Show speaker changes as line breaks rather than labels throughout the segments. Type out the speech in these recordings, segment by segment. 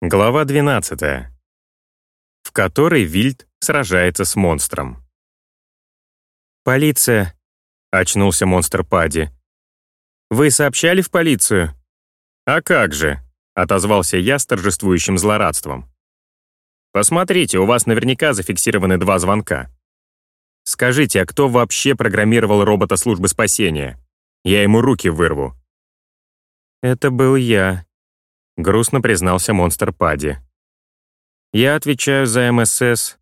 Глава 12. В которой Вильд сражается с монстром. «Полиция!» — очнулся монстр Пади. «Вы сообщали в полицию?» «А как же!» — отозвался я с торжествующим злорадством. «Посмотрите, у вас наверняка зафиксированы два звонка. Скажите, а кто вообще программировал робота службы спасения? Я ему руки вырву». «Это был я», грустно признался монстр Пади. «Я отвечаю за МСС,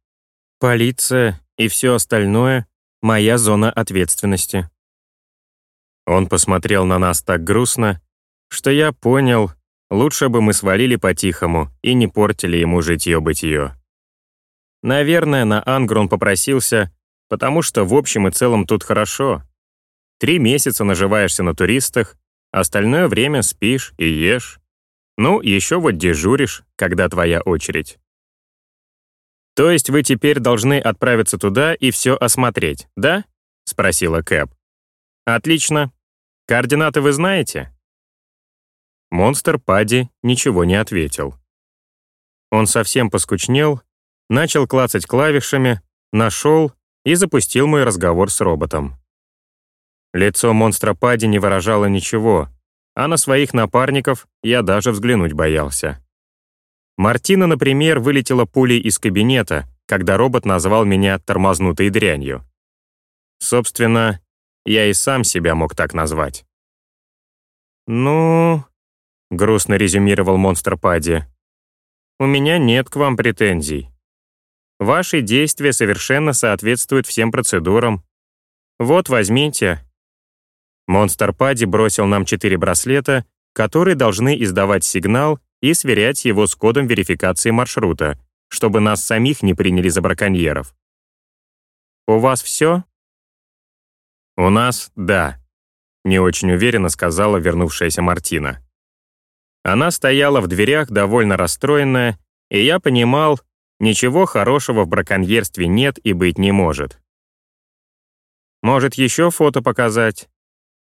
полиция и все остальное — моя зона ответственности». Он посмотрел на нас так грустно, что я понял, лучше бы мы свалили по-тихому и не портили ему житье-бытие. Наверное, на Ангр он попросился, потому что в общем и целом тут хорошо. Три месяца наживаешься на туристах, остальное время спишь и ешь. Ну, еще вот дежуришь, когда твоя очередь. То есть вы теперь должны отправиться туда и все осмотреть, да? Спросила Кэп. Отлично. Координаты вы знаете? Монстр Пади ничего не ответил. Он совсем поскучнел, начал клацать клавишами, нашел и запустил мой разговор с роботом. Лицо монстра Пади не выражало ничего, а на своих напарников я даже взглянуть боялся. Мартина, например, вылетела пулей из кабинета, когда робот назвал меня тормознутой дрянью. Собственно, я и сам себя мог так назвать. «Ну...» — грустно резюмировал монстр Пади. «У меня нет к вам претензий. Ваши действия совершенно соответствуют всем процедурам. Вот, возьмите, Монстр Пади бросил нам четыре браслета, которые должны издавать сигнал и сверять его с кодом верификации маршрута, чтобы нас самих не приняли за браконьеров. «У вас все?» «У нас — да», — не очень уверенно сказала вернувшаяся Мартина. Она стояла в дверях, довольно расстроенная, и я понимал, ничего хорошего в браконьерстве нет и быть не может. «Может, еще фото показать?»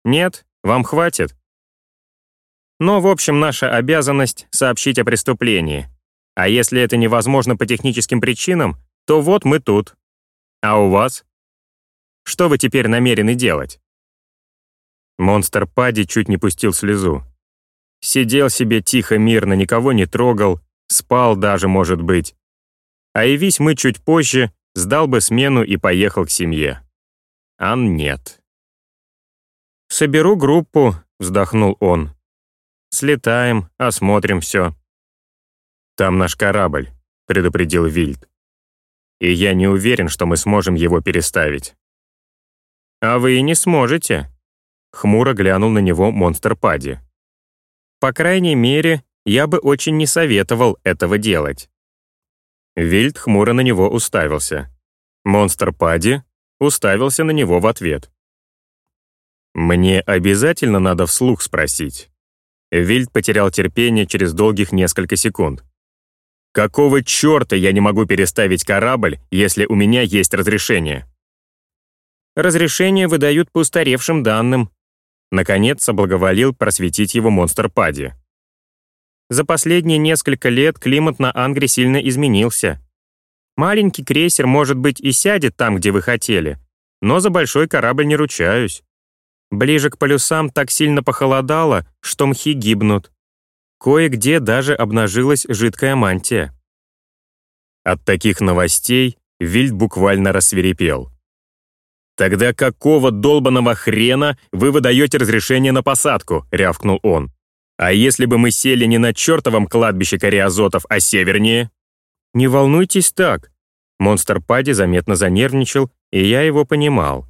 Нет? Вам хватит? Но, в общем, наша обязанность — сообщить о преступлении. А если это невозможно по техническим причинам, то вот мы тут. А у вас? Что вы теперь намерены делать? Монстр Пади чуть не пустил слезу. Сидел себе тихо, мирно, никого не трогал, спал даже, может быть. А явись мы чуть позже, сдал бы смену и поехал к семье. Ан нет. «Соберу группу», — вздохнул он. «Слетаем, осмотрим все». «Там наш корабль», — предупредил Вильд. «И я не уверен, что мы сможем его переставить». «А вы и не сможете», — хмуро глянул на него монстр Пади. «По крайней мере, я бы очень не советовал этого делать». Вильд хмуро на него уставился. Монстр Пади уставился на него в ответ. «Мне обязательно надо вслух спросить». Вильд потерял терпение через долгих несколько секунд. «Какого черта я не могу переставить корабль, если у меня есть разрешение?» «Разрешение выдают по устаревшим данным», Наконец соблаговолил просветить его монстр Пади. За последние несколько лет климат на Ангре сильно изменился. Маленький крейсер, может быть, и сядет там, где вы хотели, но за большой корабль не ручаюсь. Ближе к полюсам так сильно похолодало, что мхи гибнут. Кое-где даже обнажилась жидкая мантия. От таких новостей Вильд буквально рассверепел. «Тогда какого долбаного хрена вы выдаете разрешение на посадку?» — рявкнул он. «А если бы мы сели не на чертовом кладбище кариазотов, а севернее?» «Не волнуйтесь так». Монстр Пади заметно занервничал, и я его понимал.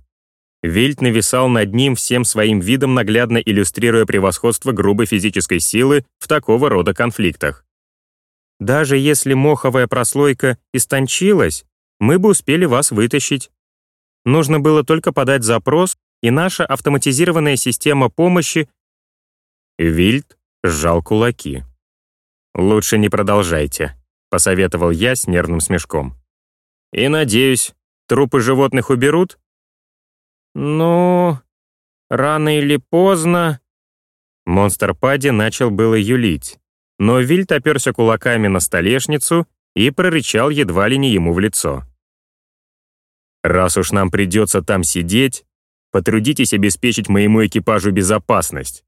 Вильд нависал над ним всем своим видом, наглядно иллюстрируя превосходство грубой физической силы в такого рода конфликтах. «Даже если моховая прослойка истончилась, мы бы успели вас вытащить. Нужно было только подать запрос, и наша автоматизированная система помощи...» Вильд сжал кулаки. «Лучше не продолжайте», — посоветовал я с нервным смешком. «И надеюсь, трупы животных уберут?» «Ну, рано или поздно...» Монстр Пади начал было юлить, но Вильт оперся кулаками на столешницу и прорычал едва ли не ему в лицо. «Раз уж нам придется там сидеть, потрудитесь обеспечить моему экипажу безопасность.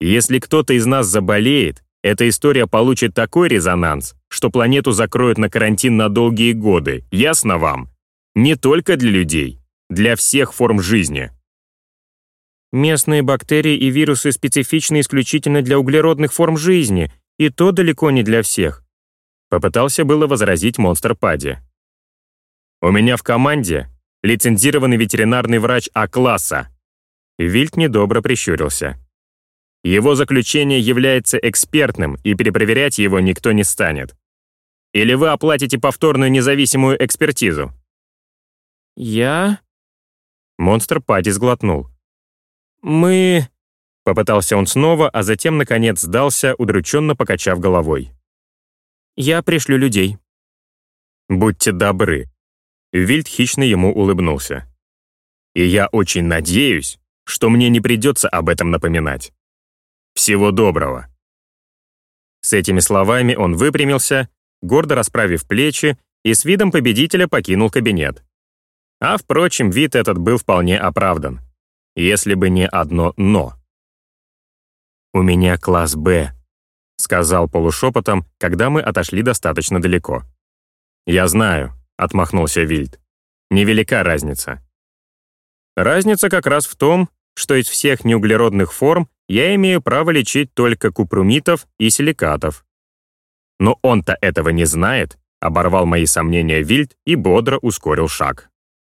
Если кто-то из нас заболеет, эта история получит такой резонанс, что планету закроют на карантин на долгие годы, ясно вам? Не только для людей, для всех форм жизни. Местные бактерии и вирусы специфичны исключительно для углеродных форм жизни, и то далеко не для всех. Попытался было возразить монстр Пади. «У меня в команде лицензированный ветеринарный врач А-класса». Вильт недобро прищурился. Его заключение является экспертным, и перепроверять его никто не станет. Или вы оплатите повторную независимую экспертизу?» «Я?» Монстр Пади сглотнул. «Мы...» Попытался он снова, а затем, наконец, сдался, удрученно покачав головой. «Я пришлю людей». «Будьте добры». Вильд хищно ему улыбнулся. «И я очень надеюсь, что мне не придется об этом напоминать. Всего доброго». С этими словами он выпрямился, гордо расправив плечи, и с видом победителя покинул кабинет. А, впрочем, вид этот был вполне оправдан. Если бы не одно «но». «У меня класс Б», — сказал полушепотом, когда мы отошли достаточно далеко. «Я знаю», — отмахнулся Вильд. «Невелика разница». Разница как раз в том, что из всех неуглеродных форм я имею право лечить только купрумитов и силикатов. Но он-то этого не знает, оборвал мои сомнения Вильд и бодро ускорил шаг.